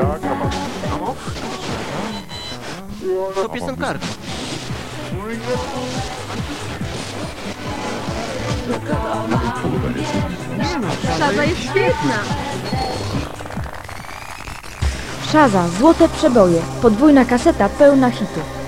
Jak na? To piosenkarka. Szaza jest świetna! Szaza, złote przeboje, podwójna kaseta pełna hitów.